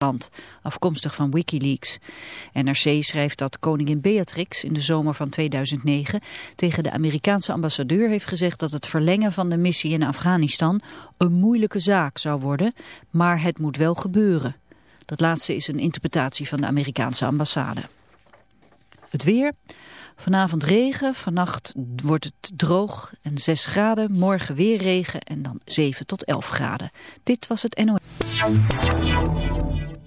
land, afkomstig van Wikileaks. NRC schrijft dat koningin Beatrix in de zomer van 2009 tegen de Amerikaanse ambassadeur heeft gezegd dat het verlengen van de missie in Afghanistan een moeilijke zaak zou worden, maar het moet wel gebeuren. Dat laatste is een interpretatie van de Amerikaanse ambassade. Het weer... Vanavond regen, vannacht wordt het droog en 6 graden. Morgen weer regen en dan 7 tot 11 graden. Dit was het NOS.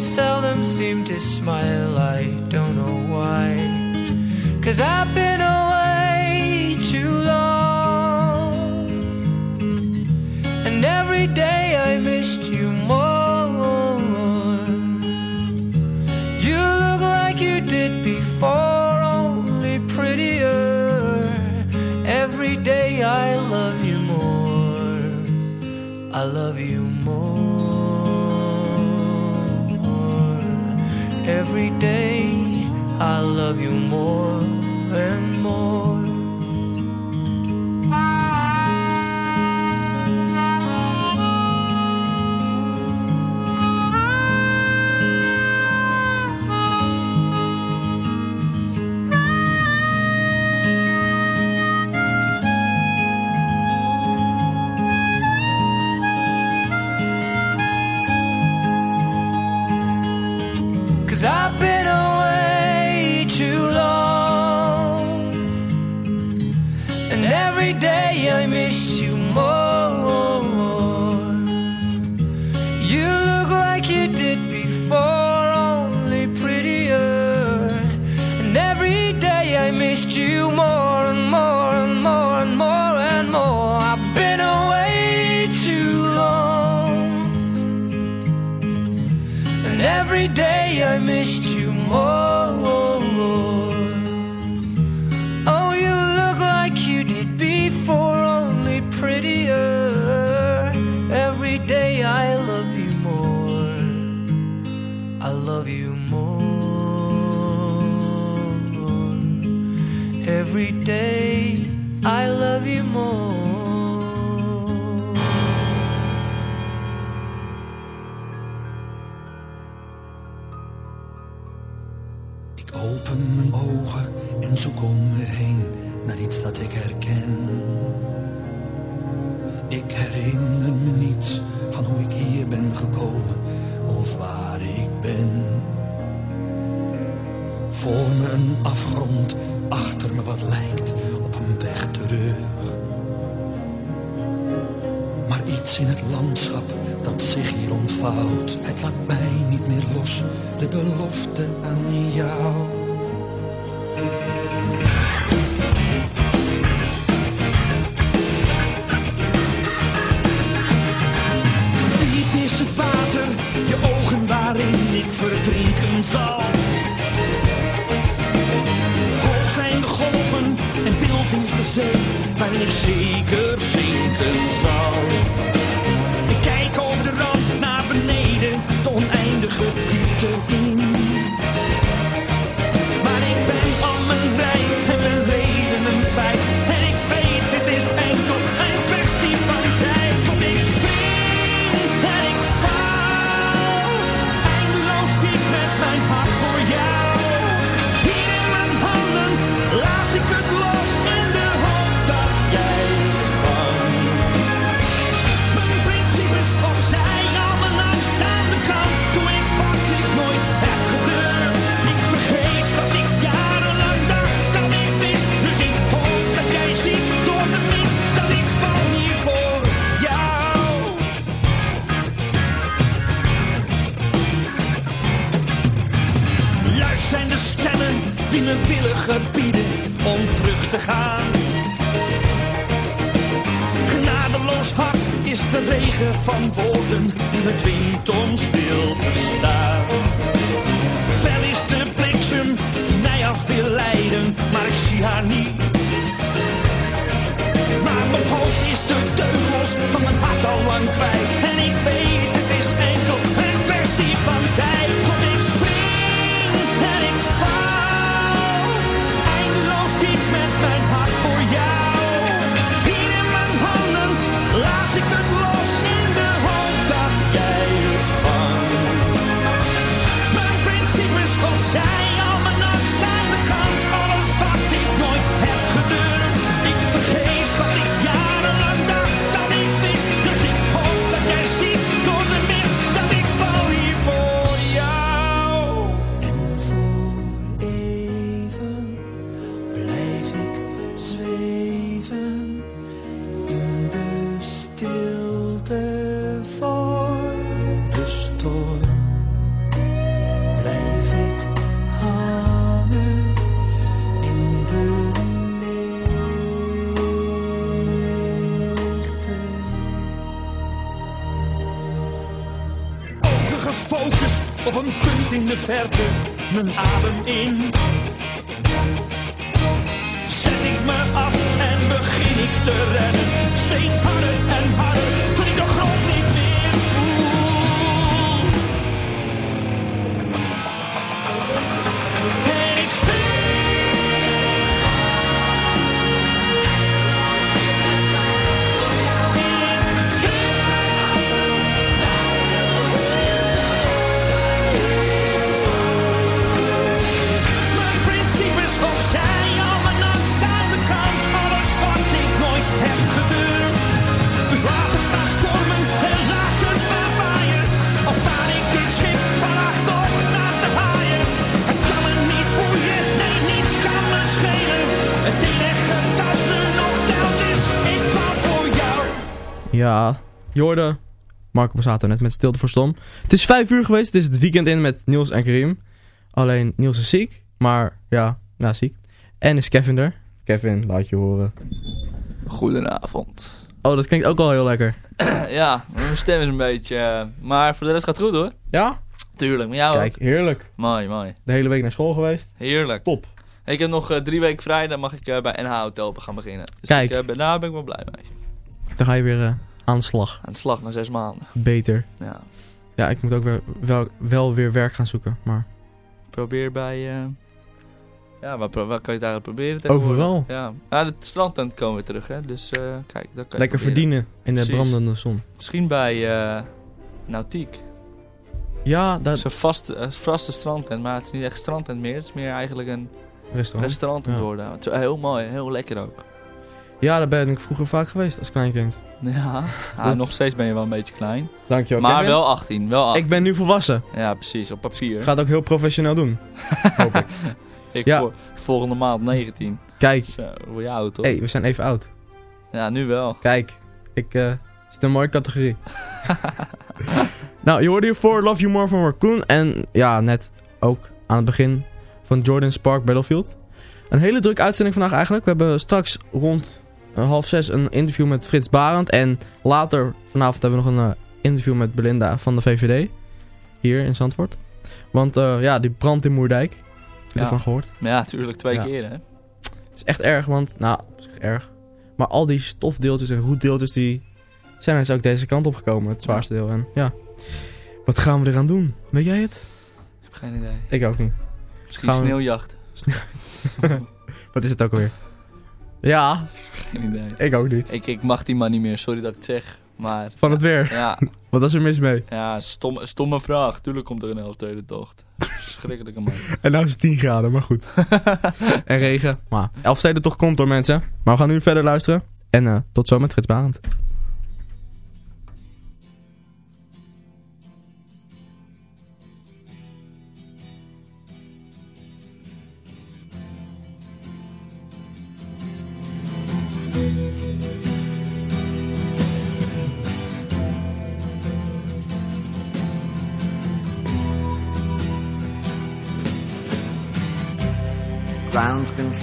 seldom seem to smile. I don't know why. Cause I've been love you more. every day I love you more. Ik open mijn ogen en zo kom me heen naar iets dat ik herken. Ik herinner me niets van hoe ik hier ben gekomen of waar ik ben. Voor me een afgrond achter me wat lijkt op een weg terug. Maar iets in het landschap dat zich hier ontvouwt, het laat mij niet meer los, de belofte aan jou. and cheap. gebieden om terug te gaan. Genadeloos hard is de regen van woorden die me dwingt om stil te staan. Ver is de bliksem die mij af wil leiden, maar ik zie haar niet. Maar mijn hoofd is de teugels van mijn hart al lang kwijt de verte, mijn adem in. Je hoorde Marco Borsato net met Stilte voor Stom. Het is vijf uur geweest, het is het weekend in met Niels en Karim. Alleen Niels is ziek, maar ja, nou ziek. En is Kevin er. Kevin, laat je horen. Goedenavond. Oh, dat klinkt ook al heel lekker. ja, mijn stem is een beetje... eh, maar voor de rest gaat het goed hoor. Ja? Tuurlijk, met jou Kijk, ook. heerlijk. Mooi, mooi. De hele week naar school geweest. Heerlijk. Top. Ik heb nog eh, drie weken vrij, dan mag ik eh, bij NH Hotel gaan beginnen. Dus Kijk. Ik, ben, daar ben ik wel blij mee. Dan ga je weer eh, aan de slag. Aan de slag na zes maanden. Beter. Ja. Ja, ik moet ook weer, wel, wel weer werk gaan zoeken, maar... Probeer bij... eh, ja, waar, waar kan je het eigenlijk proberen? Overal. Ja, ja de strandtent komen weer terug hè. Dus eh, kijk, dat kan Lekker verdienen in de Precies. brandende zon. Misschien bij eh Nautiek. Ja, Dat dat is een vaste, een vaste strandtent, maar het is niet echt strandtent meer. Het is meer eigenlijk een restaurant. restaurant Ja. Het is heel mooi, heel lekker ook. Ja, daar ben ik vroeger vaak geweest als kleinkind. Ja, Dat- nog steeds ben je wel een beetje klein. Dankjewel, maar Kevin. wel 18, wel 18. Ik ben nu volwassen. Ja, precies, op papier. Ik ga het ook heel professioneel doen. Hoop ik. Ik Ja. vol- volgende maand 19. Kijk, Zo, word je oud toch? hé, hey, we zijn even oud. Ja, nu wel. Kijk, ik eh zit in een mooie categorie. nou, je hoorde hiervoor Love You More van Raccoon. En ja, net ook aan het begin van Jordan Spark Battlefield. Een hele drukke uitzending vandaag eigenlijk. We hebben straks rond half zes een interview met Frits Barend. En later vanavond hebben we nog een eh, interview met Belinda van de VVD. Hier in Zandvoort. Want eh, ja, die brand in Moerdijk. Heb je Ja. ervan gehoord? Ja, natuurlijk twee Ja. keer hè. Het is echt erg, want, nou, zich erg. Maar al die stofdeeltjes en roetdeeltjes die zijn dus ook deze kant op gekomen, het zwaarste deel. En ja, wat gaan we eraan doen? Weet jij het? Ik heb geen idee. Ik ook niet. Misschien Gaan we- sneeuwjacht. Wat is het ook alweer? Ja, Geen idee. ik ook niet. Ik, ik mag die man niet meer, sorry dat ik het zeg. Maar Van het weer. ja, Wat was er mis mee? ja stom, stomme vraag. Tuurlijk komt er een elfde tocht. Verschrikkelijke man. En nou is het 10 graden, maar goed. en regen. Maar Elfsteden toch komt door mensen. Maar we gaan nu verder luisteren. En eh, tot zo met Frits Barend.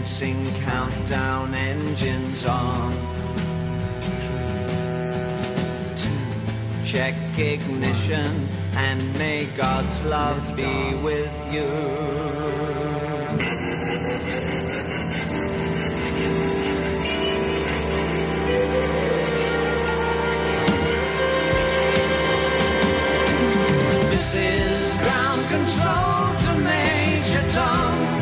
commencing countdown engines on. Two, check ignition and may God's love be with you. This is ground control to Major Tom.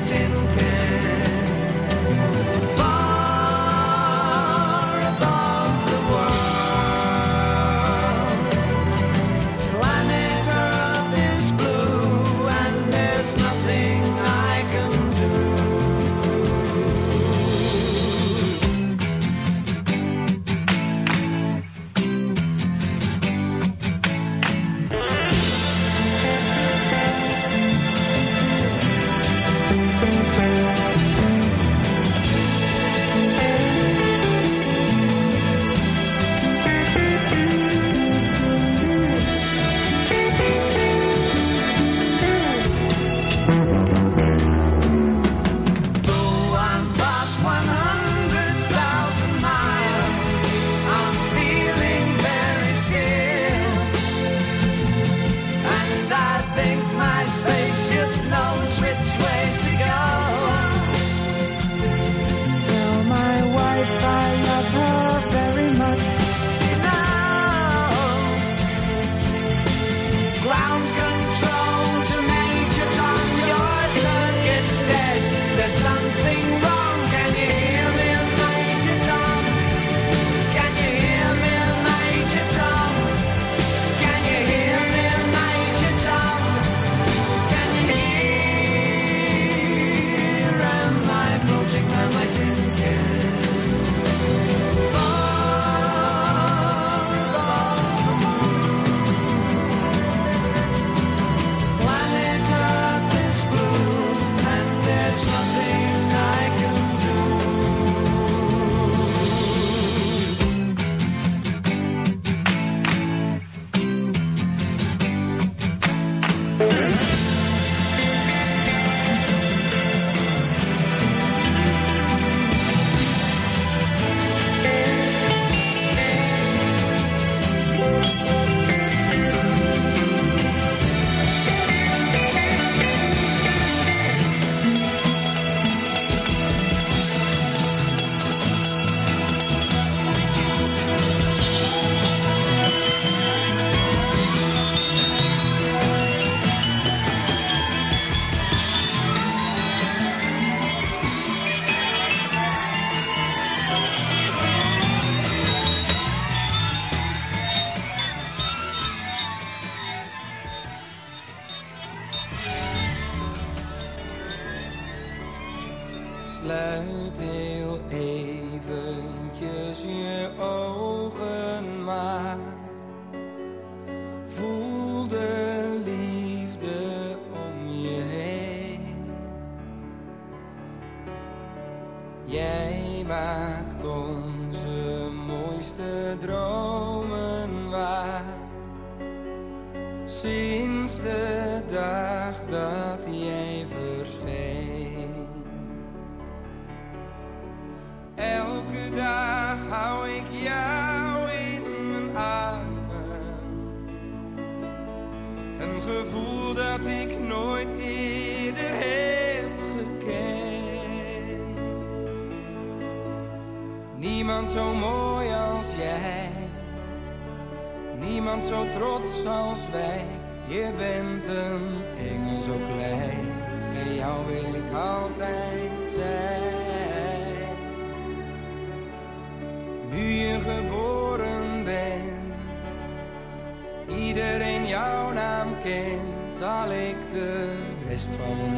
in Zal ik de rest van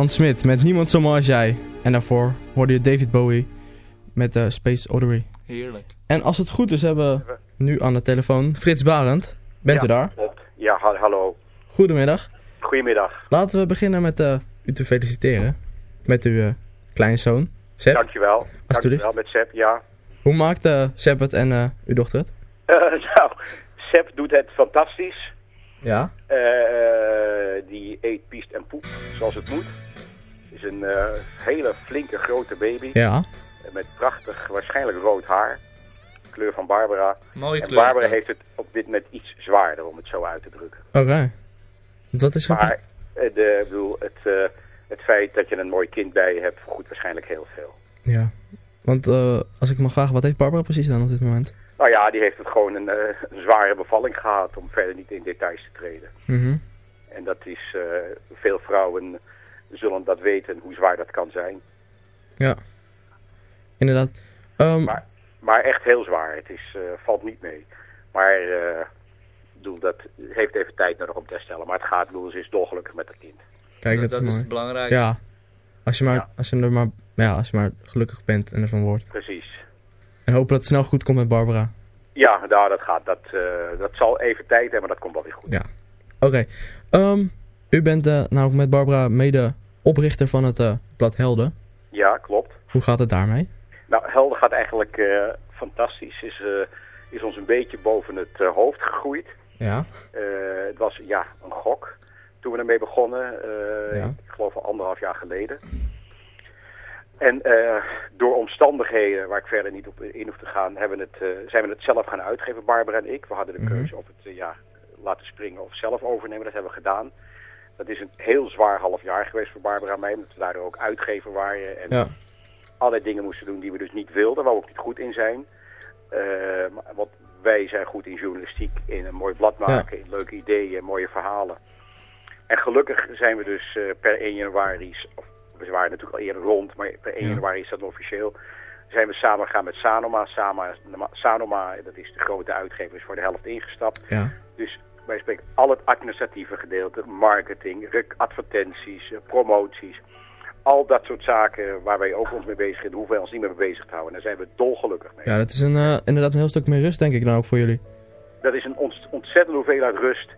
Jan Smit met Niemand zo mooi als jij. En daarvoor hoorde je David Bowie met de Space Oddity. Heerlijk. En als het goed is hebben we nu aan de telefoon Frits Barend. Bent u daar? Ja, ha- hallo. Goedemiddag. Goedemiddag. Laten we beginnen met eh, u te feliciteren. Met uw eh, kleinzoon, Sepp. Dankjewel. Alsjeblieft. Dankjewel met Seb, ja. Hoe maakt eh Sepp het en eh, uw dochter het? Eh, nou, Seb doet het fantastisch. Ja. Eh, die eet, piest en poept zoals het moet. Het is een eh, hele flinke grote baby. Ja. Met prachtig, waarschijnlijk rood haar. Kleur van Barbara. Mooie en kleur Barbara heeft het op dit moment iets zwaarder, om het zo uit te drukken. Oké. Dat is grappig. Maar eh, de, ik bedoel, het, eh, het feit dat je een mooi kind bij je hebt, vergoedt waarschijnlijk heel veel. Ja. Want eh, als ik mag vragen, wat heeft Barbara precies dan op dit moment? Nou ja, die heeft het gewoon een, eh, een zware bevalling gehad om verder niet in details te treden. Mhm. En dat is, eh, veel vrouwen zullen dat weten hoe zwaar dat kan zijn. Ja. Inderdaad. Ehm, Maar, maar echt heel zwaar. Het is, eh, valt niet mee. Maar eh, ik bedoel, dat heeft even tijd nodig om te herstellen. Maar het gaat, ik bedoel, ze is dolgelukkig met het kind. Kijk, dat, dat is, belangrijkste. Ja. Als je, maar, als, je er maar, ja, als je maar gelukkig bent en ervan wordt. Precies. En hopen dat het snel goed komt met Barbara. Ja, nou, dat gaat. Dat, eh, dat zal even tijd hebben, maar dat komt wel weer goed. Ja. Oké. Ehm, u bent nou met Barbara mede oprichter van het eh, blad Helden. Ja, klopt. Hoe gaat het daarmee? Nou, Helden gaat eigenlijk eh, fantastisch. Is, eh, is ons een beetje boven het hoofd gegroeid. Ja. Het was ja, een gok toen we ermee begonnen. Ja. Ik geloof al anderhalf jaar geleden. En door omstandigheden waar ik verder niet op in hoef te gaan, hebben het, zijn we het zelf gaan uitgeven, Barbara en ik. We hadden de Mhm. keuze of het ja, laten springen of zelf overnemen. Dat hebben we gedaan. Dat is een heel zwaar half jaar geweest voor Barbara en mij, omdat we daardoor ook uitgever waren. En Ja. allerlei dingen moesten doen die we dus niet wilden, waar we ook niet goed in zijn. Eh, maar- want wij zijn goed in journalistiek, in een mooi blad maken, in leuke ideeën, mooie verhalen. En gelukkig zijn we dus eh, per 1 januari, of we waren natuurlijk al eerder rond, maar per 1 Ja. januari is dat officieel, zijn we samen gegaan met Sanoma. Sanoma, Sanoma, dat is de grote uitgever, is voor de helft ingestapt. Ja. Dus wij spreken al het administratieve gedeelte, marketing, advertenties, eh, promoties. Al dat soort zaken waar wij ook ons mee bezig zijn, hoeven wij ons niet meer mee bezig te houden. Daar zijn we dolgelukkig mee. Ja, dat is een, eh, inderdaad een heel stuk meer rust denk ik dan ook voor jullie. Dat is een ont- ontzettende hoeveelheid rust.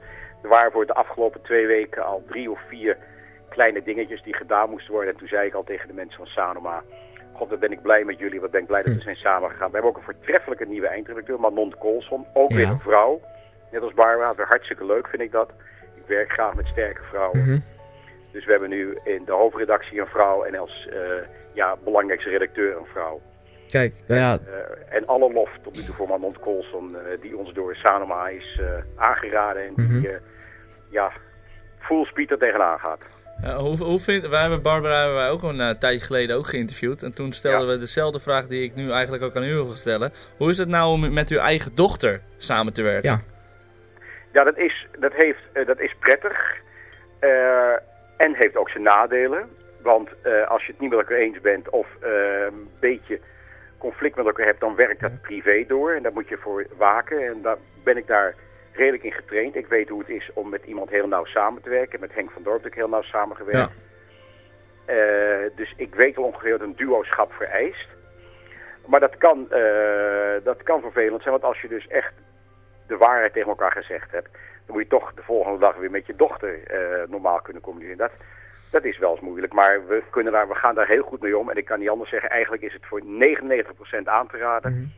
Er waren voor de afgelopen twee weken al drie of vier kleine dingetjes die gedaan moesten worden. En toen zei ik al tegen de mensen van Sanoma... God, wat ben ik blij met jullie, wat ben ik blij dat we zijn samengegaan. We hebben ook een voortreffelijke nieuwe eindredacteur, Manon Colson. Ook weer een vrouw. Net als Barbara, weer hartstikke leuk vind ik dat. Ik werk graag met sterke vrouwen. Mhm. Dus we hebben nu in de hoofdredactie een vrouw en als eh, ja, belangrijkste redacteur een vrouw. Kijk, nou ja, Eh, en alle lof tot nu toe voor Manon Colson, eh, die ons door Sanoma is eh, aangeraden en die Mhm. eh, ja, full speed er tegenaan gaat. Hoe, hoe vind, wij hebben Barbara hebben wij ook een tijdje geleden ook geïnterviewd. En toen stelden we dezelfde vraag die ik nu eigenlijk ook aan u wil stellen. Hoe is het nou om met uw eigen dochter samen te werken? Ja. Ja, dat is, dat heeft, eh, dat is prettig. Eh, en heeft ook zijn nadelen. Want eh, als je het niet met elkaar eens bent of een beetje conflict met elkaar hebt, dan werkt dat privé door. En daar moet je voor waken. En daar ben ik daar redelijk in getraind. Ik weet hoe het is om met iemand heel nauw samen te werken. Met Henk van Dorp heb ik heel nauw samengewerkt. Ja. Dus ik weet wel ongeveer wat een duoschap vereist. Maar dat kan, dat kan vervelend zijn, want als je dus echt de waarheid tegen elkaar gezegd hebt, dan moet je toch de volgende dag weer met je dochter eh, normaal kunnen communiceren. Dat, dat is wel eens moeilijk, maar we, kunnen daar, we gaan daar heel goed mee om. En ik kan niet anders zeggen, eigenlijk is het voor 99% aan te raden.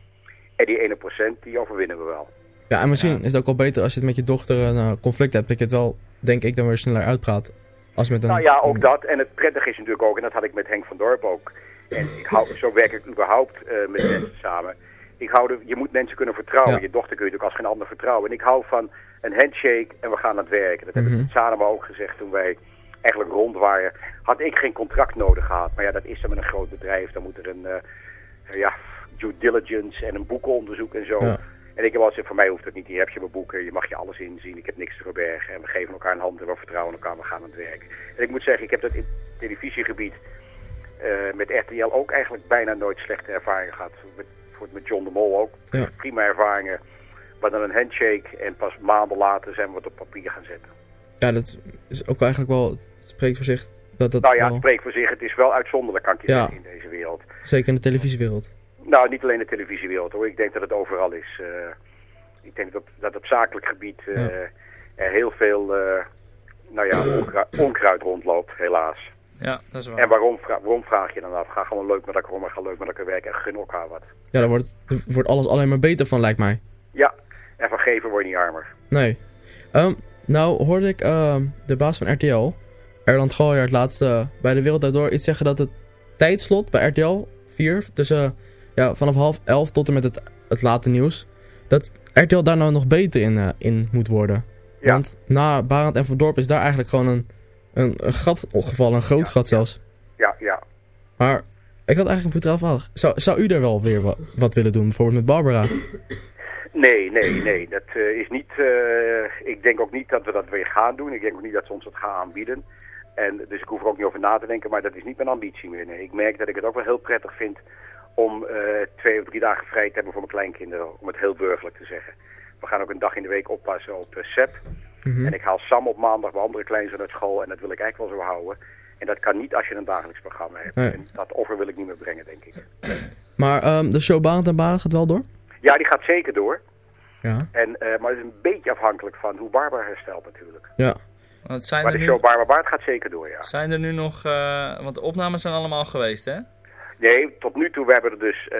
En die 1% die overwinnen we wel. ja, en misschien is het ook wel beter als je het met je dochter een eh, conflict hebt, dat je het wel, denk ik, dan weer sneller uitpraat. Als met een... Nou ja, ook dat. En het prettige is natuurlijk ook, en dat had ik met Henk van Dorp ook. En ik hou, zo werk ik überhaupt eh, met mensen samen. Ik hou er, je moet mensen kunnen vertrouwen. Ja. Je dochter kun je natuurlijk als geen ander vertrouwen. En ik hou van een handshake en we gaan aan het werken. Dat heb ik Mhm. Sanema ook gezegd toen wij eigenlijk rond waren. Had ik geen contract nodig gehad. Maar ja, dat is dan met een groot bedrijf. Dan moet er een eh, ja, due diligence en een boekenonderzoek en zo. Ja. En ik heb wel gezegd, voor mij hoeft het niet. Hier heb je mijn boeken, je mag je alles inzien. Ik heb niks te verbergen. En we geven elkaar een hand en we vertrouwen elkaar. We gaan aan het werk. En ik moet zeggen, ik heb dat in het televisiegebied eh, met RTL ook eigenlijk bijna nooit slechte ervaringen gehad. Met, voor- met John de Mol ook. Ja. Prima ervaringen. Maar dan een handshake en pas maanden later zijn we het op papier gaan zetten. Ja, dat is ook eigenlijk wel, het spreekt voor zich dat dat nou ja, het spreekt voor zich. Het is wel uitzonderlijk, kan ik je Ja. zeggen, in deze wereld. zeker in de televisiewereld. Nou, niet alleen de televisiewereld hoor. Ik denk dat het overal is. eh, ik denk dat, dat op zakelijk gebied eh, Ja. er heel veel eh, nou ja, onkruid rondloopt, helaas. Ja, dat is waar. En waarom, waarom vraag je dan af? Ga gewoon leuk met elkaar om en ga leuk met elkaar werken en gun elkaar wat. Ja, daar wordt, wordt alles alleen maar beter van, lijkt mij. Ja, en van geven word je niet armer. Nee. Ehm, nou hoorde ik ehm, de baas van RTL, Erland Gooijer, het laatste bij de Wereld Draait Door iets zeggen dat het tijdslot bij RTL 4, tussen ja, vanaf half elf tot en met het, het late nieuws, dat RTL daar nou nog beter in, eh, in moet worden. Ja. Want na Barend en Verdorp is daar eigenlijk gewoon een, een, een gat gevallen, een groot gat zelfs. Ja, ja. Maar ik had eigenlijk een brutaal vraag. Zou, zou u daar wel weer wat, wat willen doen, bijvoorbeeld met Barbara? Nee, nee, nee. Dat eh, is niet. eh, ik denk ook niet dat we dat weer gaan doen. Ik denk ook niet dat ze ons dat gaan aanbieden. En dus ik hoef er ook niet over na te denken, maar dat is niet mijn ambitie meer. Nee. Ik merk dat ik het ook wel heel prettig vind om eh, twee of drie dagen vrij te hebben voor mijn kleinkinderen. Om het heel burgerlijk te zeggen. We gaan ook een dag in de week oppassen op uh, Mhm. En ik haal Sam op maandag bij andere kleinzoon uit school. En dat wil ik eigenlijk wel zo houden. En dat kan niet als je een dagelijks programma hebt. Nee. En dat offer wil ik niet meer brengen, denk ik. Maar ehm, de show Barend en Barend gaat wel door? Ja, die gaat zeker door. Ja. En, eh, maar het is een beetje afhankelijk van hoe Barbara herstelt natuurlijk. Ja. Want zijn maar er de nu, show Barbara Baart gaat zeker door, ja. zijn er nu nog... eh, want de opnames zijn allemaal geweest, hè? Nee, tot nu toe we hebben er dus eh,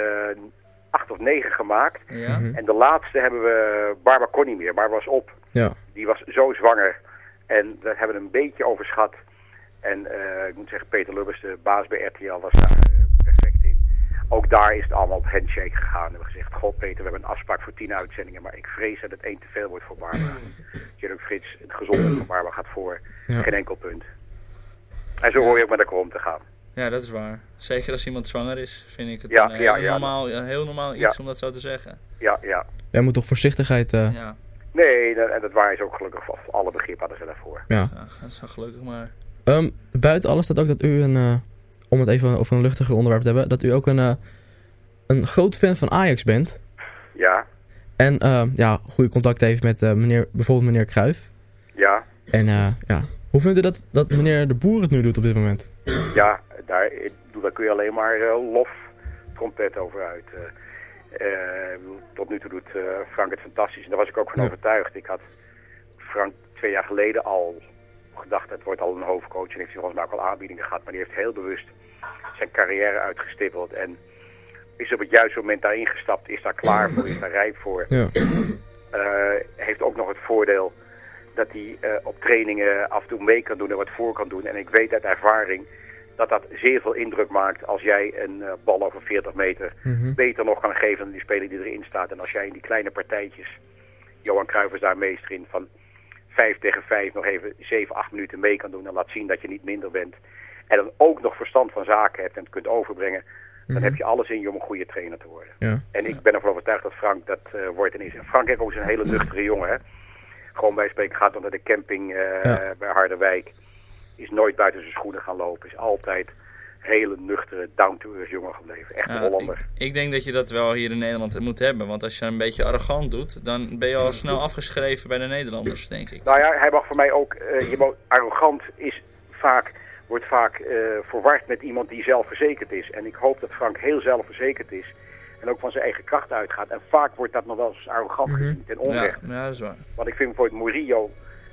acht of negen gemaakt. Ja. Mhm. En de laatste hebben we... Barbara kon niet meer, Barbara was op. Ja. Die was zo zwanger. En dat hebben we een beetje overschat. En eh, ik moet zeggen, Peter Lubbers, de baas bij RTL, was daar eh, perfect in. Ook daar is het allemaal op handshake gegaan. We hebben gezegd, god Peter, we hebben een afspraak voor tien uitzendingen. Maar ik vrees dat het één te veel wordt voor Barbara. Jerry Frits, het gezondheid van Barbara gaat voor. Ja. Geen enkel punt. En zo hoor je ook met elkaar om te gaan. Ja, dat is waar. Zeker als iemand zwanger is, vind ik het Ja, een heel, ja, ja. Normaal, een heel normaal iets om dat zo te zeggen. Ja, ja. Jij moet toch voorzichtigheid... eh, Ja, Nee, dat- en dat waren ze ook gelukkig. Of alle begrip hadden ze daarvoor. ja. ja dat is wel gelukkig maar. Ehm, buiten alles staat ook dat u een... eh, om het even over een luchtiger onderwerp te hebben... dat u ook een, eh, een groot fan van Ajax bent. Ja, En ehm, ja, goede contact heeft met eh, meneer, bijvoorbeeld meneer Cruijff. ja, En eh, ja, hoe vindt u dat, dat meneer de Boer het nu doet op dit moment? ja. Daar, daar kun je alleen maar eh, lof trompet over uit. eh. Eh, bedoel, tot nu toe doet eh, Frank het fantastisch. En daar was ik ook van Ja. overtuigd. Ik had Frank twee jaar geleden al gedacht, het wordt al een hoofdcoach. En heeft hij volgens mij ook al aanbiedingen gehad. Maar die heeft heel bewust zijn carrière uitgestippeld. En is op het juiste moment daarin gestapt. Is daar klaar voor, is daar rijp voor. Ja. heeft ook nog het voordeel dat hij eh, op trainingen af en toe mee kan doen en wat voor kan doen. En ik weet uit ervaring dat dat zeer veel indruk maakt als jij een eh, bal over 40 meter Mhm. beter nog kan geven dan die speler die erin staat. En als jij in die kleine partijtjes, Johan Cruijff is daar meester in, van 5 tegen 5 nog even 7, 8 minuten mee kan doen en laat zien dat je niet minder bent. En dan ook nog verstand van zaken hebt en het kunt overbrengen. Dan Mhm. heb je alles in je om een goede trainer te worden. Ja. En ik ben ervan overtuigd dat Frank dat eh, wordt en is. En Frank is ook een hele nuchtere jongen. Hè? Gewoon bij spreken gaat dan naar de camping eh, Ja. bij Harderwijk. Is nooit buiten zijn schoenen gaan lopen. Is altijd hele nuchtere, down-to-earth jongen gebleven. Echt een Ja, Hollander. ik, ik denk dat je dat wel hier in Nederland moet hebben. Want als je een beetje arrogant doet, dan ben je al snel afgeschreven bij de Nederlanders, denk ik. Nou ja, hij mag voor mij ook... eh, je mag, arrogant is vaak, wordt vaak eh, verward met iemand die zelfverzekerd is. En ik hoop dat Frank heel zelfverzekerd is. En ook van zijn eigen kracht uitgaat. En vaak wordt dat nog wel eens arrogant gezien, ten Mhm. Ja, onrecht. ja, dat is waar. Want ik vind bijvoorbeeld Murillo,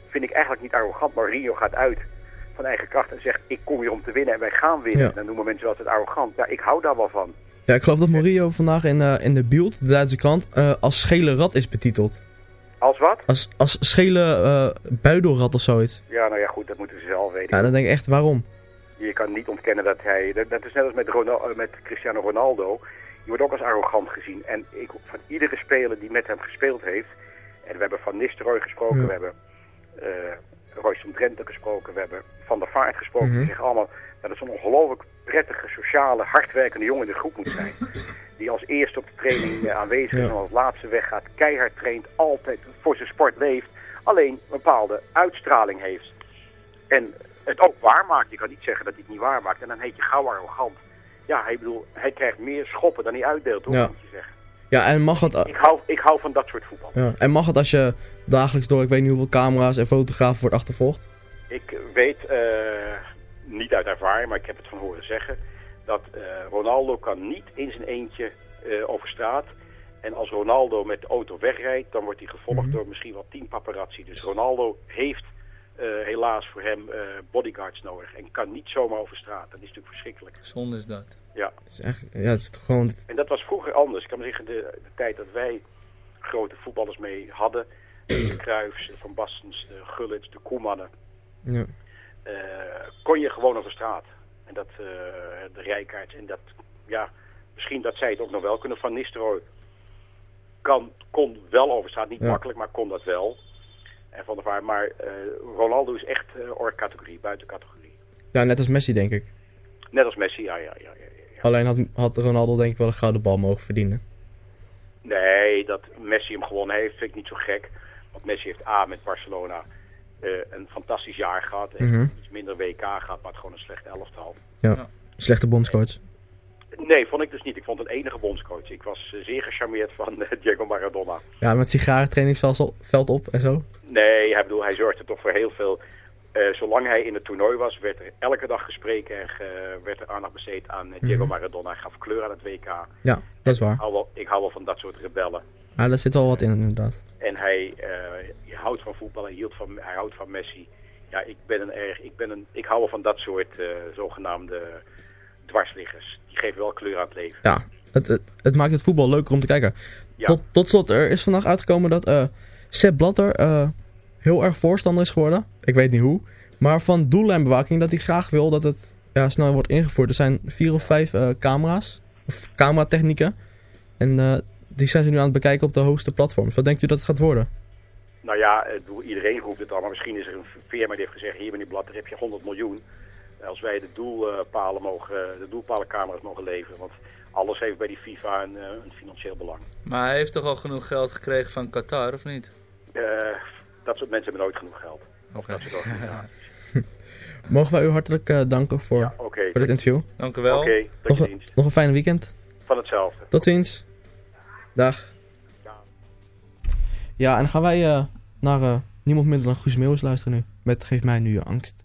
vind ik eigenlijk niet arrogant, maar Rio gaat uit van eigen kracht en zegt ik kom hier om te winnen en wij gaan winnen. Ja. En dan noemen mensen wel altijd arrogant. Ja, ik hou daar wel van. Ja, ik geloof dat Murillo vandaag in, eh, in de Bild, de Duitse krant, eh, als schele rat is betiteld. Als wat? Als, als schele eh buidelrat of zoiets. Ja, nou ja, goed, dat moeten ze zelf weten. Ja, dan denk ik echt, waarom? Je kan niet ontkennen dat hij, dat, dat is net als met, met Cristiano Ronaldo, je wordt ook als arrogant gezien. En ik, van iedere speler die met hem gespeeld heeft, en we hebben Van Nistelrooy gesproken, Ja. we hebben uh, Royston Drenthe gesproken, we hebben Van der Vaart gesproken, Mhm. die zeggen allemaal dat het zo'n ongelooflijk prettige, sociale, hardwerkende jongen in de groep moet zijn. die als eerste op de training eh, aanwezig is Ja. en als laatste weggaat, keihard traint, altijd voor zijn sport leeft, alleen een bepaalde uitstraling heeft. En het ook waarmaakt. Je kan niet zeggen dat hij het niet waarmaakt. En dan heet je gauw arrogant. Ja, hij, bedoel, hij krijgt meer schoppen dan hij uitdeelt, hoor, Ja. moet je zeggen. Ja, en mag het, Ik hou, ik hou van dat soort voetbal. ja, en mag het als je dagelijks door, ik weet niet hoeveel camera's en fotografen wordt achtervolgd? Ik weet, eh, niet uit ervaring, maar ik heb het van horen zeggen, dat eh, Ronaldo kan niet in zijn eentje eh, over straat. En als Ronaldo met de auto wegrijdt, dan wordt hij gevolgd door misschien wel tien paparazzi. Dus Ronaldo heeft eh, helaas voor hem eh, bodyguards nodig en kan niet zomaar over straat. Dat is natuurlijk verschrikkelijk. Zonde is dat. Ja. Het is echt, ja, het is toch gewoon... En dat was vroeger anders. Ik kan me zeggen, de, de tijd dat wij grote voetballers mee hadden. De Cruijffs, de Van Bastens, de Gullits, de Koemannen. Ja. eh, kon je gewoon over straat. En dat, eh, de Rijkaards. En dat, ja, misschien dat zij het ook nog wel kunnen. Van Nistelrooy kan, kon wel over straat. Niet Ja. makkelijk, maar kon dat wel. En van der Vaart. Maar eh, Ronaldo is echt eh oor-categorie, buiten categorie. ja, net als Messi denk ik. Net als Messi, ja, ja, ja. ja. Alleen had, had Ronaldo denk ik wel een gouden bal mogen verdienen. Nee, dat Messi hem gewonnen heeft vind ik niet zo gek. Want Messi heeft A met Barcelona eh, een fantastisch jaar gehad. Heeft Mhm. iets minder WK gehad, maar het gewoon een slecht elftal. Ja, slechte bondscoach. Nee, vond ik dus niet. Ik vond een enige bondscoach. Ik was eh, zeer gecharmeerd van eh, Diego Maradona. Ja, met sigarentrainingsveld op- en zo. Nee, hij, bedoel, hij zorgde toch voor heel veel. Eh, zolang hij in het toernooi was, werd er elke dag gesproken en werd er aandacht besteed aan Diego Mhm. Maradona. Hij gaf kleur aan het WK. Ja, dat is Ik waar. hou wel, ik hou wel van dat soort rebellen. Maar daar zit wel wat in inderdaad. En hij, hij houdt van voetbal, hij, hield van, hij houdt van Messi. Ja, ik ben een erg, ik ben een, ik hou wel van dat soort zogenaamde dwarsliggers. Die geven wel kleur aan het leven. Ja, het, het, het maakt het voetbal leuker om te kijken. Ja. Tot, tot slot, er is vandaag uitgekomen dat eh Sepp Blatter eh, heel erg voorstander is geworden. Ik weet niet hoe. Maar van doellijnbewaking dat hij graag wil dat het ja, snel wordt ingevoerd. Er zijn vier of vijf eh, camera's, of cameratechnieken. En die zijn ze nu aan het bekijken op de hoogste platforms. Wat denkt u dat het gaat worden? Nou ja, iedereen roept het al, maar misschien is er een firma die heeft gezegd, hier meneer Blatter heb je 100 miljoen. Als wij de, doelpalen mogen, de doelpalencamera's mogen leveren, want alles heeft bij die FIFA een, eh, een financieel belang. Maar hij heeft toch al genoeg geld gekregen van Qatar, of niet? Eh, dat soort mensen hebben nooit genoeg geld. Oké. organisaties. Mogen wij u hartelijk eh, danken voor, voor dit interview. Dank u wel. Oké, tot Nog, een- nog een fijne weekend. Van hetzelfde. Tot ziens. Dag. Ja, en dan gaan wij naar niemand minder dan Guus Meeuwis luisteren nu. Met Geef mij nu je angst.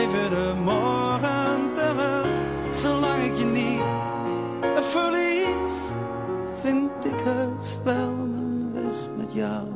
Je de morgen terug. Zolang ik je niet verlies, vind ik heus wel mijn weg met jou.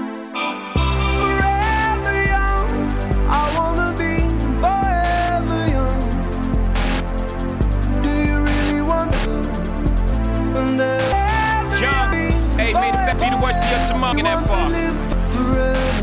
The worst your in that far.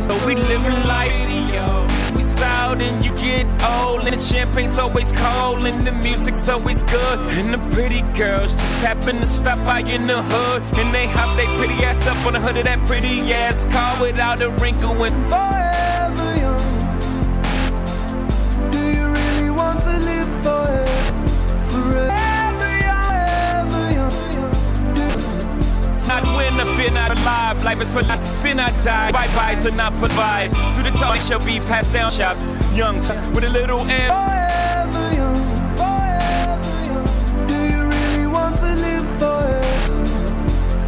But we living life, yo. We sound and you get old, and the champagne's always cold, and the music's always good. And the pretty girls just happen to stop by in the hood, and they hop they pretty ass up on the hood of that pretty ass car without a wrinkle and forever young. Not I fear not alive. Life is for life, fear not die. Bye byes are not for vibe. Through the top, shall be passed down shops. Young with a little M. Forever young, forever young. Do you really want to live forever?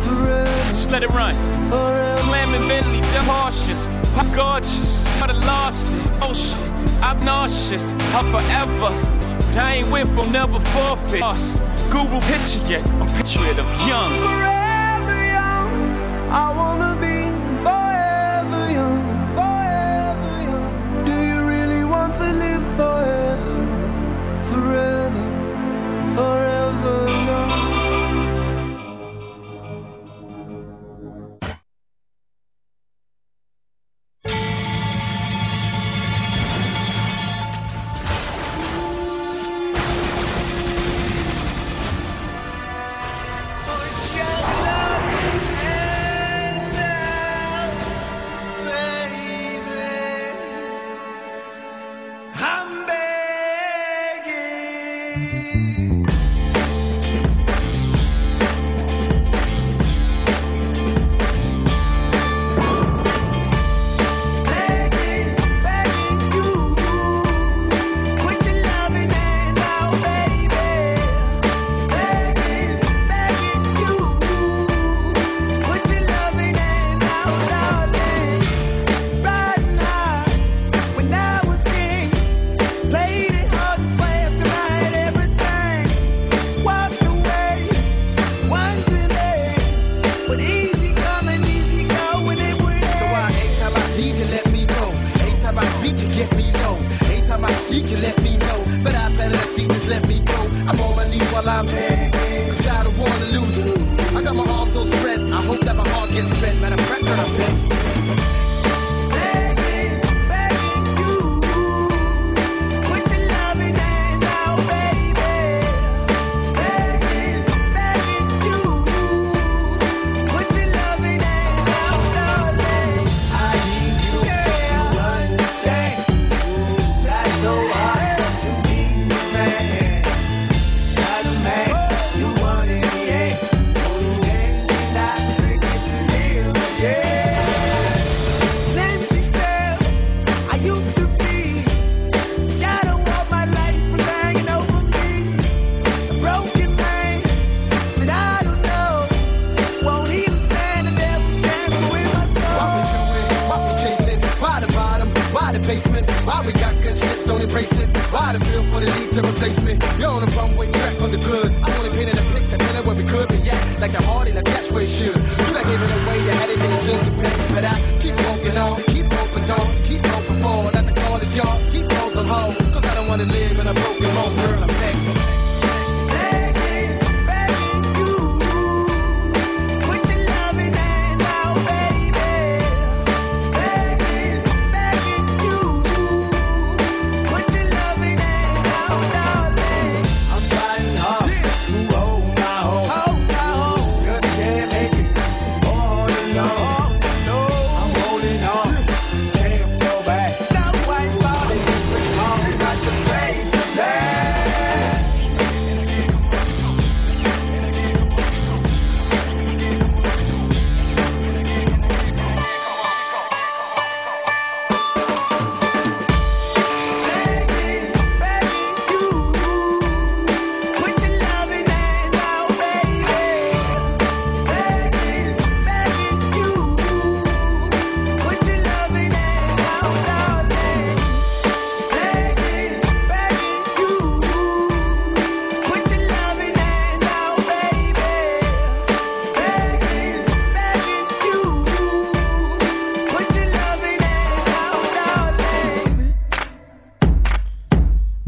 Forever. Just let it run. Forever. Slamming Bentley, the cautious. I'm gorgeous. But I lost it. Oh shit, I'm nauseous. I'm forever. But I ain't with from never forfeit. Lost. Google picture yet. I'm picture it of young. I wanna be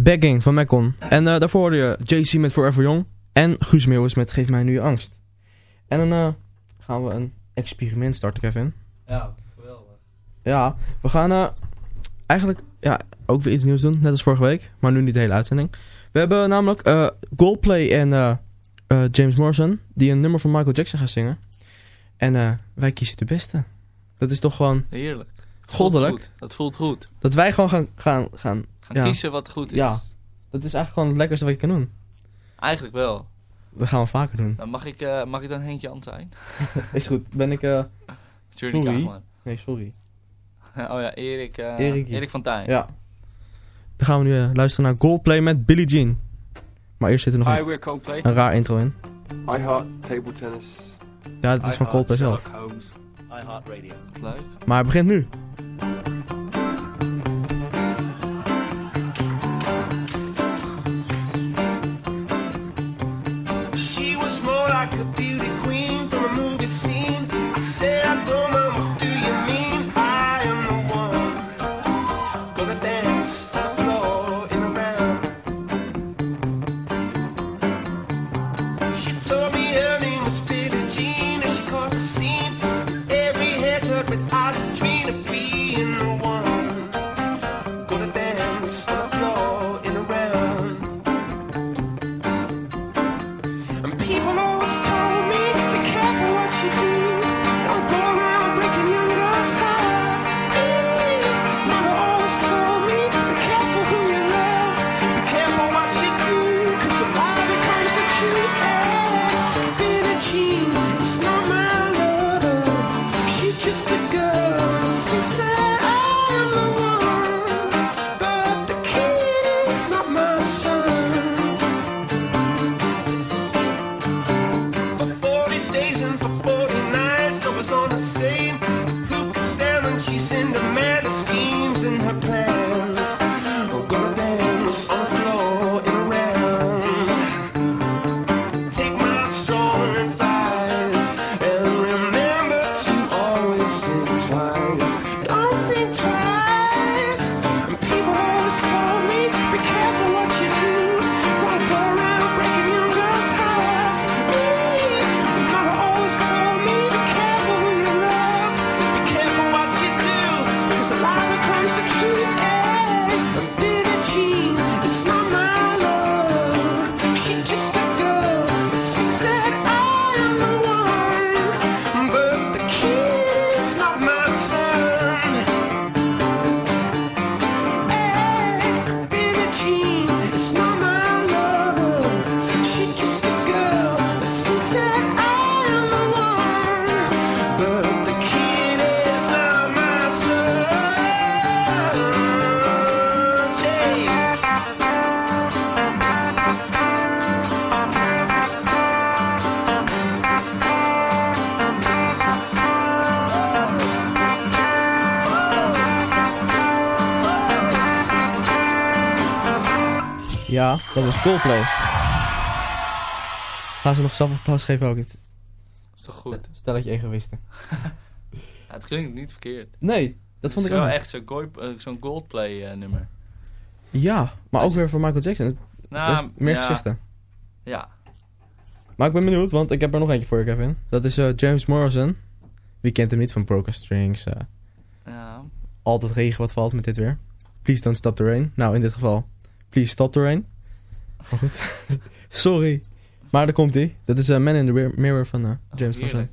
Bagging van Macon. En eh, daarvoor hoorde je JC met Forever Young. En Guus Meeuwis met Geef mij nu je angst. En dan eh, gaan we een experiment starten, Kevin. Ja, geweldig. Ja, we gaan eh, eigenlijk ja, ook weer iets nieuws doen. Net als vorige week, maar nu niet de hele uitzending. We hebben namelijk Goldplay en James Morrison... die een nummer van Michael Jackson gaan zingen. En wij kiezen de beste. Dat is toch gewoon... Heerlijk. Goddelijk. Dat voelt goed. Dat voelt goed. Dat wij gewoon gaan, gaan, gaan kies ja. kiezen wat goed is. Ja, dat is eigenlijk gewoon het lekkerste wat je kan doen. Eigenlijk wel. Dat gaan we vaker doen. Dan mag, ik, eh, mag ik dan Henkje Jan zijn? is goed. Ben ik... Uh, sorry. Nee, sorry. oh ja, Erik, uh, Erik, Erik van Tijn. Ja. Dan gaan we nu luisteren naar Goalplay met Billie Jean. Maar eerst zit er nog een, een, raar intro in. I heart table tennis. Ja, het is van Coldplay zelf. I heart radio. Maar het begint nu. Dat was Coldplay. Gaan ze nog zelf applaus geven ook? Het is toch goed? Stelletje egoïsten. Ja, het klinkt niet verkeerd. Nee, dat vond Het ik is ook wel niet. echt zo'n eh, zo'n Goldplay eh, nummer. Ja, maar ook weer voor Michael Jackson. Het Nou, heeft meer ja. gezichten. Ja. Maar ik ben benieuwd, want ik heb er nog eentje voor je, Kevin. Dat is eh, James Morrison. Wie kent hem niet van Broken Strings? eh, Ja. Altijd regen wat valt met dit weer. Please don't stop the rain. Nou, in dit geval, please stop the rain. Maar goed. Sorry. Maar daar komt hij. Dat is eh, Man in the Mir- Mirror van eh, James heerlijk.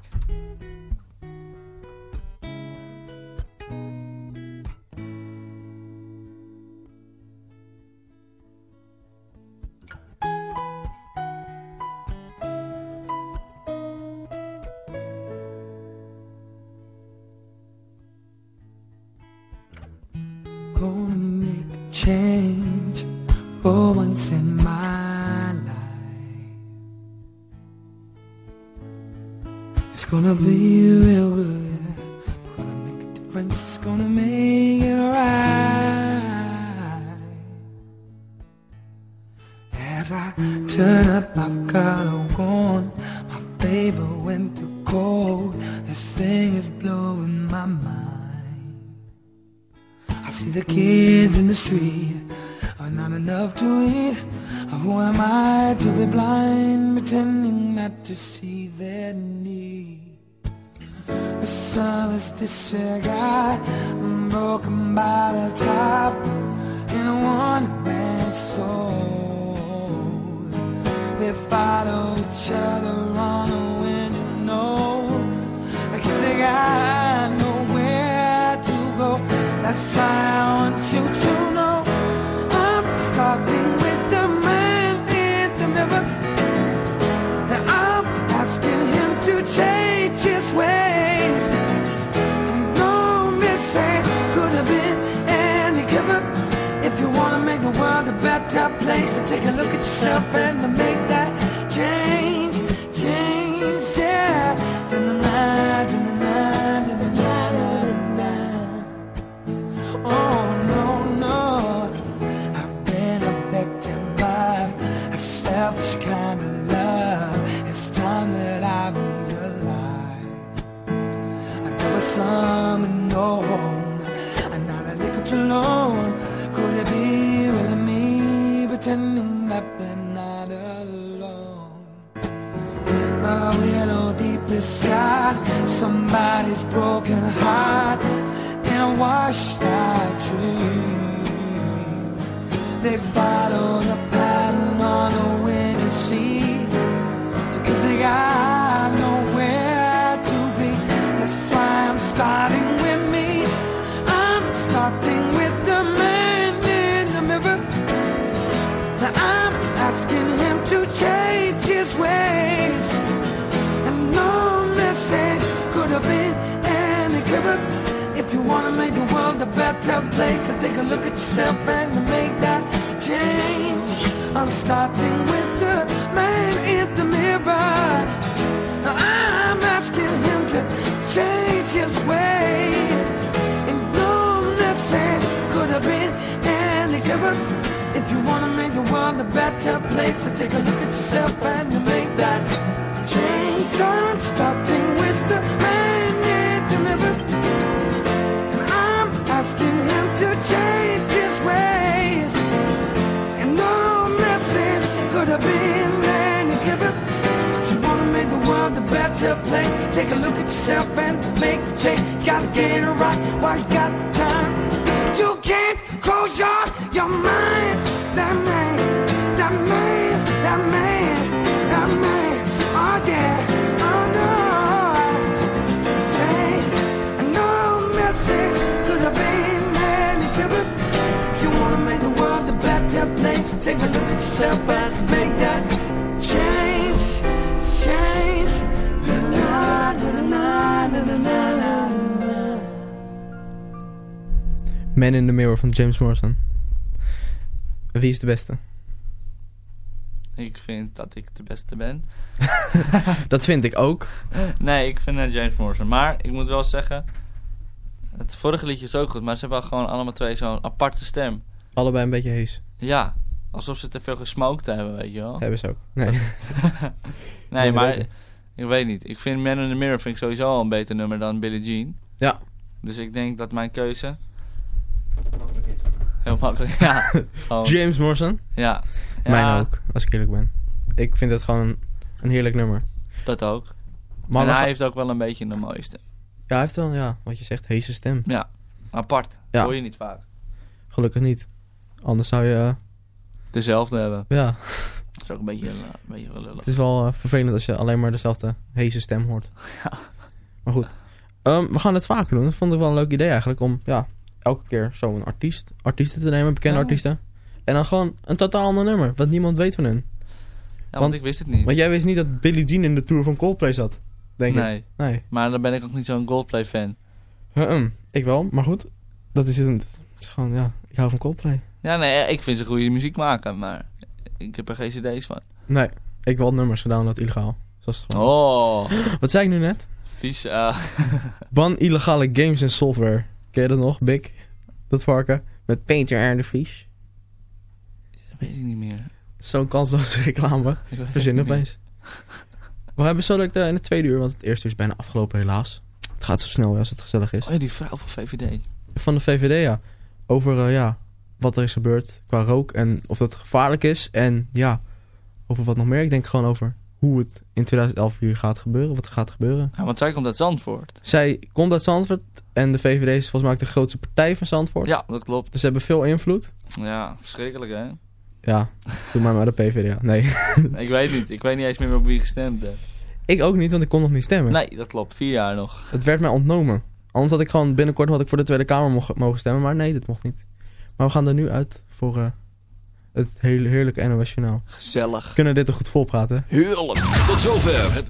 That's why I want you to know I'm starting with the man in the mirror. And I'm asking him to change his ways. No mistake could have been any given. If you wanna make the world a better place, take a look at yourself and make that change, somebody's broken heart in a washed out dream. They better place, then take a look at yourself and to make that change. I'm starting with the man in the mirror. I'm asking him to change his ways. And no message could have been any clearer. If you wanna make the world a better place, then take a look at yourself and to make that change. I'm starting a place, take a look at yourself and make the change. Gotta get it right while you got the time. You can't close your, your mind. That man, that man, that man, that man. Oh yeah, oh no. No message could have been given. If you wanna make the world a better place, take a look at yourself and make that Man in the Mirror van James Morrison. Wie is de beste? Ik vind dat ik de beste ben. Dat vind ik ook. Nee, ik vind het James Morrison. Maar ik moet wel zeggen, het vorige liedje is ook goed, maar ze hebben gewoon allemaal twee zo'n aparte stem. Allebei een beetje hees. Ja, Alsof ze te veel gesmoked hebben, weet je wel. Hebben ze ook. Nee. nee, maar ik weet niet. Ik vind Man in the Mirror vind ik sowieso al een beter nummer dan Billie Jean. Ja. Dus ik denk dat mijn keuze... Heel makkelijk, ja. James Morrison. Ja. Mijn Ja. ook, als ik eerlijk ben. Ik vind het gewoon een heerlijk nummer. Dat ook. Maar en hij heeft ook wel een beetje een mooie stem. Ja, hij heeft wel, ja, wat je zegt, heese stem. Ja, apart. Ja. Hoor je niet vaak. Gelukkig niet. Anders zou je, eh, Dezelfde hebben. ja, Dat is ook een beetje, eh, een beetje wel lullig. het is wel eh, vervelend als je alleen maar dezelfde heese stem hoort. Ja. Maar goed. Ehm, we gaan het vaker doen. Dat vond ik wel een leuk idee eigenlijk. Om ja, elke keer zo'n artiest, artiesten te nemen, bekende Ja. artiesten. En dan gewoon een totaal ander nummer. Wat niemand weet van hun. Ja, want, ik wist het niet. Want jij wist niet dat Billie Jean in de tour van Coldplay zat. Denk nee. ik. Nee. Maar dan ben ik ook niet zo'n Goldplay fan. Uh-uh. Ik wel, maar goed. Dat is het. Het is gewoon, ja, ik hou van Coldplay. Ja, nee, ik vind ze goede muziek maken, maar ik heb er geen cd's van. Nee, ik wel nummers gedownload illegaal. Zoals het gewoon- Oh. Wat zei ik nu net? Vies, eh. Ban illegale games en software. Ken je dat nog? Big? Dat varken? Met Peter R. de Vries. weet ik niet meer. Zo'n kansloze reclame. Verzin opeens. We hebben zo direct eh, in het tweede uur, want het eerste uur is bijna afgelopen helaas. Het gaat zo snel als het gezellig is. Oh ja, die vrouw van VVD. Van de VVD, ja. Over eh, ja, wat er is gebeurd qua rook en of dat gevaarlijk is. En ja, over wat nog meer. Ik denk gewoon over hoe het in 2011 hier gaat gebeuren, wat er gaat gebeuren. Ja, want zij komt uit Zandvoort. Zij komt uit Zandvoort en de VVD is volgens mij ook de grootste partij van Zandvoort. Ja, dat klopt. Dus ze hebben veel invloed. Ja, verschrikkelijk hè. Ja, doe maar maar de PvdA. Nee. ik weet niet. Ik weet niet eens meer op wie gestemd heb. ik ook niet, want ik kon nog niet stemmen. Nee, dat klopt. Vier jaar nog. Het werd mij ontnomen. Anders had ik gewoon binnenkort had ik voor de Tweede Kamer mogen, mogen stemmen, maar nee, dat mocht niet. Maar we gaan er nu uit voor eh, het hele heerlijke NOS Journaal. Gezellig. We kunnen dit er goed volpraten. Heerlijk. Tot zover het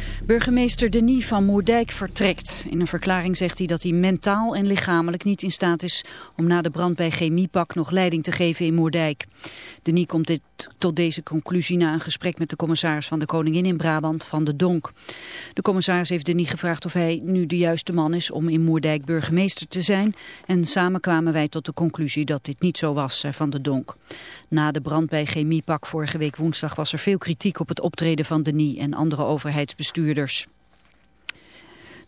Burgemeester Denis van Moerdijk vertrekt. In een verklaring zegt hij dat hij mentaal en lichamelijk niet in staat is om na de brand bij Chemiepak nog leiding te geven in Moerdijk. Denis komt dit, tot deze conclusie na een gesprek met de commissaris van de Koningin in Brabant, Van de Donk. De commissaris heeft Denis gevraagd of hij nu de juiste man is om in Moerdijk burgemeester te zijn. En samen kwamen wij tot de conclusie dat dit niet zo was, Van de Donk. Na de brand bij Chemiepak vorige week woensdag was er veel kritiek op het optreden van Denis en andere overheidsbestuurders.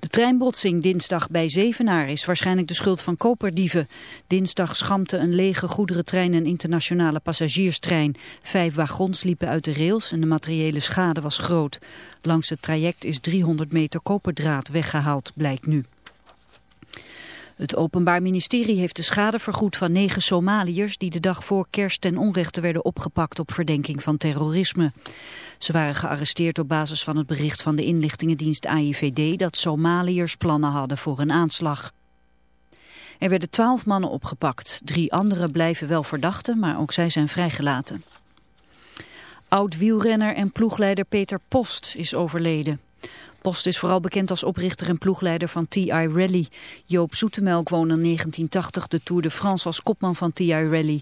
De treinbotsing dinsdag bij Zevenaar is waarschijnlijk de schuld van koperdieven. Dinsdag schampte een lege goederentrein een internationale passagierstrein. Vijf wagons liepen uit de rails en de materiële schade was groot. Langs het traject is 300 meter koperdraad weggehaald, blijkt nu. Het Openbaar Ministerie heeft de schade vergoed van negen Somaliërs die de dag voor kerst ten onrechte werden opgepakt op verdenking van terrorisme. Ze waren gearresteerd op basis van het bericht van de inlichtingendienst AIVD dat Somaliërs plannen hadden voor een aanslag. Er werden twaalf mannen opgepakt. Drie anderen blijven wel verdachten, maar ook zij zijn vrijgelaten. Oud-wielrenner en ploegleider Peter Post is overleden. Post is vooral bekend als oprichter en ploegleider van TI Rally. Joop Zoetemelk won in 1980 de Tour de France als kopman van TI Rally.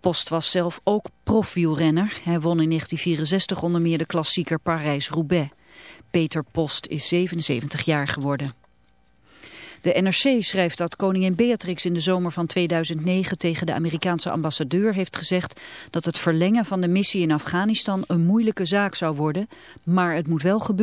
Post was zelf ook profwielrenner. Hij won in 1964 onder meer de klassieker Parijs-Roubaix. Peter Post is 77 jaar geworden. De NRC schrijft dat koningin Beatrix in de zomer van 2009 tegen de Amerikaanse ambassadeur heeft gezegd dat het verlengen van de missie in Afghanistan een moeilijke zaak zou worden, maar het moet wel gebeuren.